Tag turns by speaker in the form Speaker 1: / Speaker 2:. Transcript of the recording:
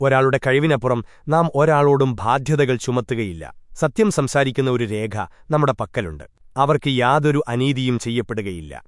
Speaker 1: ഒരാളുടെ കഴിവിനപ്പുറം നാം ഒരാളോടും ബാധ്യതകൾ ചുമത്തുകയില്ല. സത്യം സംസാരിക്കുന്ന ഒരു രേഖ നമ്മുടെ പക്കലുണ്ട്. അവർക്ക് യാതൊരു അനീതിയും ചെയ്യപ്പെടുകയില്ല.